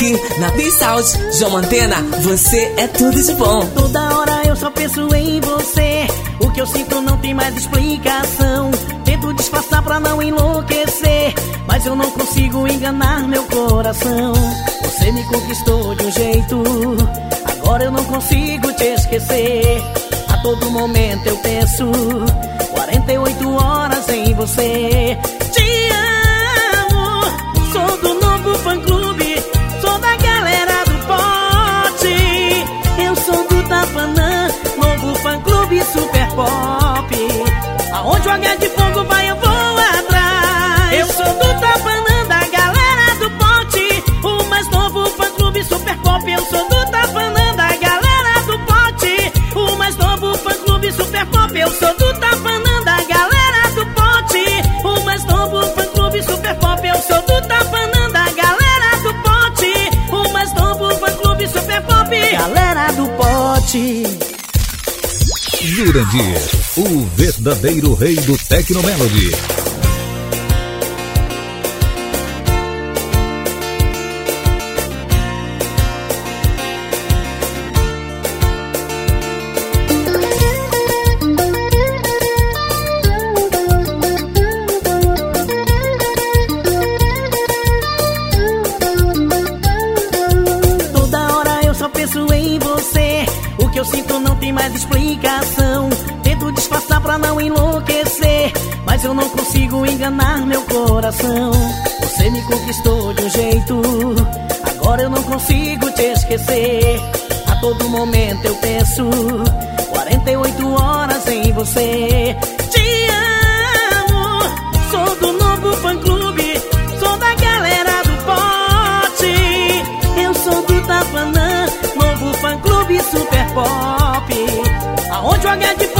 aqui na P-Sound. João Mantena, você é tudo de bom. Toda hora eu só penso em você. O que eu sinto não tem mais explicação. Tento disfarçar pra não enlouquecer. Mas eu não consigo enganar meu coração. Você me conquistou de um jeito. Agora eu não consigo te esquecer. A todo momento eu penso. 48 horas em você. Te H de fogo vai, eu vou atrás. Eu sou do Tapanã, da galera do pote. O mais novo fã clube super pop. Eu sou do Tapanã, da galera do pote. O mais novo fã clube super pop. Eu sou do Tapanã, da galera do pote. O mais novo fã clube super pop. Eu sou do Tapanã, da galera do pote. O mais novo fã clube super pop. Galera do pote. Jurandir, o verdadeiro rei do Tecnomelody. Penso em você. O que eu sinto não tem mais explicação. Tento disfarçar pra não enlouquecer. Mas eu não consigo enganar meu coração. Você me conquistou de um jeito. Agora eu não consigo te esquecer. A todo momento eu penso. 48 horas em você. Te amo. Aonde o H de fogo vai,